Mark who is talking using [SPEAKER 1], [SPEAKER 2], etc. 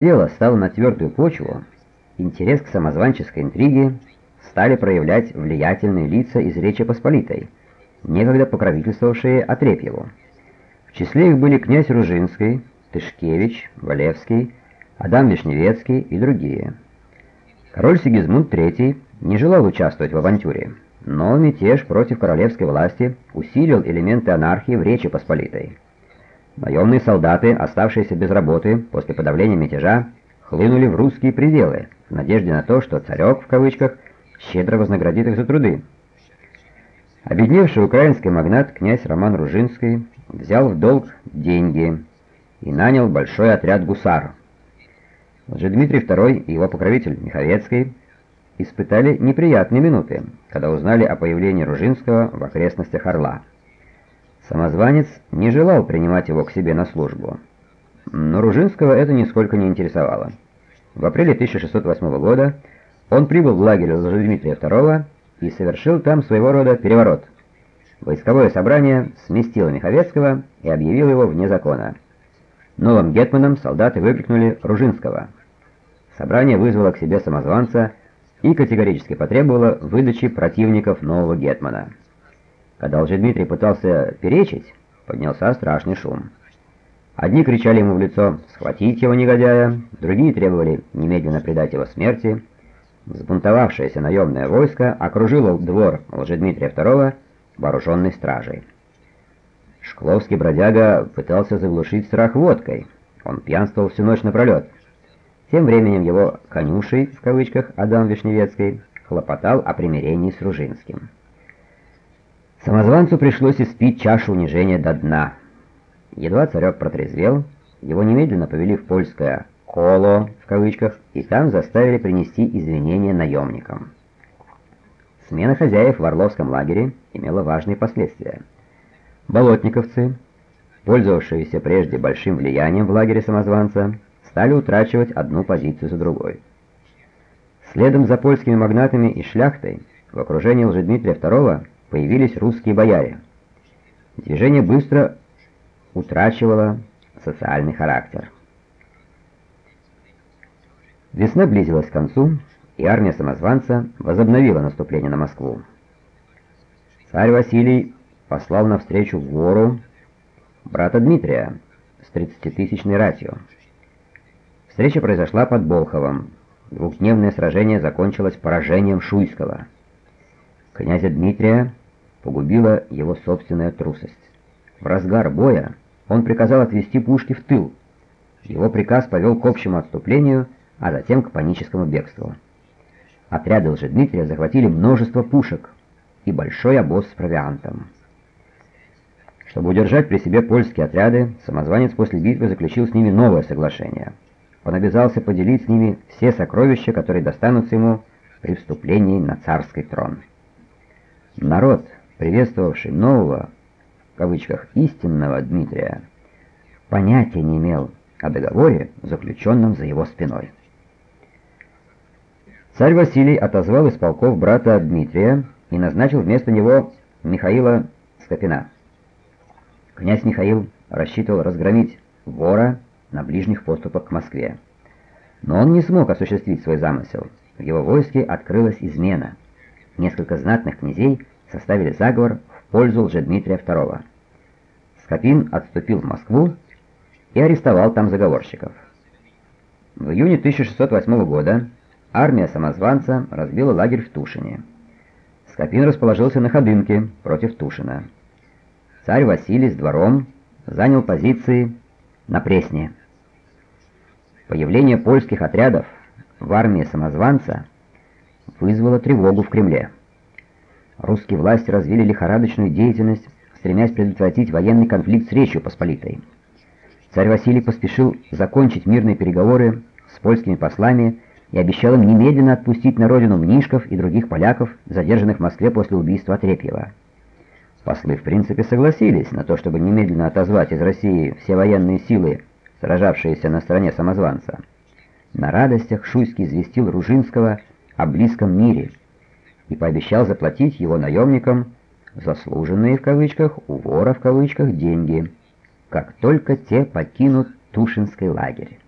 [SPEAKER 1] дело стало на твердую почву, интерес к самозванческой интриге стали проявлять влиятельные лица из Речи Посполитой, некогда покровительствовавшие Отрепьеву. В числе их были князь Ружинский, Тышкевич, Валевский, Адам Вишневецкий и другие. Король Сигизмунд III не желал участвовать в авантюре, но мятеж против королевской власти усилил элементы анархии в Речи Посполитой. Наемные солдаты, оставшиеся без работы после подавления мятежа, хлынули в русские пределы в надежде на то, что «царек» в кавычках щедро вознаградит их за труды. Обедневший украинский магнат князь Роман Ружинский взял в долг деньги и нанял большой отряд гусар. Дмитрий II и его покровитель Миховецкий испытали неприятные минуты, когда узнали о появлении Ружинского в окрестностях Орла. Самозванец не желал принимать его к себе на службу. Но Ружинского это нисколько не интересовало. В апреле 1608 года он прибыл в лагерь Лжедмитрия II и совершил там своего рода переворот. Войсковое собрание сместило Миховецкого и объявило его вне закона. Новым гетманом солдаты выкрикнули Ружинского. Собрание вызвало к себе самозванца и категорически потребовало выдачи противников нового гетмана. Когда Лжедмитрий пытался перечить, поднялся страшный шум. Одни кричали ему в лицо «схватить его, негодяя», другие требовали немедленно предать его смерти. Взбунтовавшееся наемное войско окружило двор Лжедмитрия II вооруженной стражей. Шкловский бродяга пытался заглушить страх водкой. Он пьянствовал всю ночь напролет. Тем временем его «конюшей» в кавычках Адам Вишневецкий хлопотал о примирении с Ружинским. Самозванцу пришлось испить чашу унижения до дна. Едва царек протрезвел, его немедленно повели в польское «коло» в кавычках, и там заставили принести извинения наемникам. Смена хозяев в Орловском лагере имела важные последствия. Болотниковцы, пользовавшиеся прежде большим влиянием в лагере самозванца, стали утрачивать одну позицию за другой. Следом за польскими магнатами и шляхтой в окружении Лжедмитрия II появились русские бояре. Движение быстро утрачивало социальный характер. Весна близилась к концу, и армия самозванца возобновила наступление на Москву. Царь Василий послал навстречу вору брата Дмитрия с 30-тысячной ратью. Встреча произошла под Болховом. Двухдневное сражение закончилось поражением Шуйского. Князя Дмитрия погубила его собственная трусость. В разгар боя он приказал отвести пушки в тыл. Его приказ повел к общему отступлению, а затем к паническому бегству. Отряды Лжедмитрия захватили множество пушек и большой обоз с провиантом. Чтобы удержать при себе польские отряды, самозванец после битвы заключил с ними новое соглашение. Он обязался поделить с ними все сокровища, которые достанутся ему при вступлении на царский трон. Народ, приветствовавший нового, в кавычках, истинного Дмитрия, понятия не имел о договоре, заключенном за его спиной. Царь Василий отозвал из полков брата Дмитрия и назначил вместо него Михаила Скопина. Князь Михаил рассчитывал разгромить вора на ближних подступах к Москве. Но он не смог осуществить свой замысел. В его войске открылась измена — несколько знатных князей составили заговор в пользу Лжедмитрия II. Скопин отступил в Москву и арестовал там заговорщиков. В июне 1608 года армия самозванца разбила лагерь в Тушине. Скопин расположился на Ходынке против Тушина. Царь Василий с двором занял позиции на Пресне. Появление польских отрядов в армии самозванца – вызвало тревогу в Кремле. Русские власти развили лихорадочную деятельность, стремясь предотвратить военный конфликт с Речью Посполитой. Царь Василий поспешил закончить мирные переговоры с польскими послами и обещал им немедленно отпустить на родину Мнишков и других поляков, задержанных в Москве после убийства Отрепьева. Послы в принципе согласились на то, чтобы немедленно отозвать из России все военные силы, сражавшиеся на стороне самозванца. На радостях Шуйский известил Ружинского о близком мире и пообещал заплатить его наемникам «заслуженные» в кавычках у вора в кавычках деньги, как только те покинут Тушинский лагерь.